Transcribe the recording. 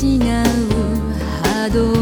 違う波動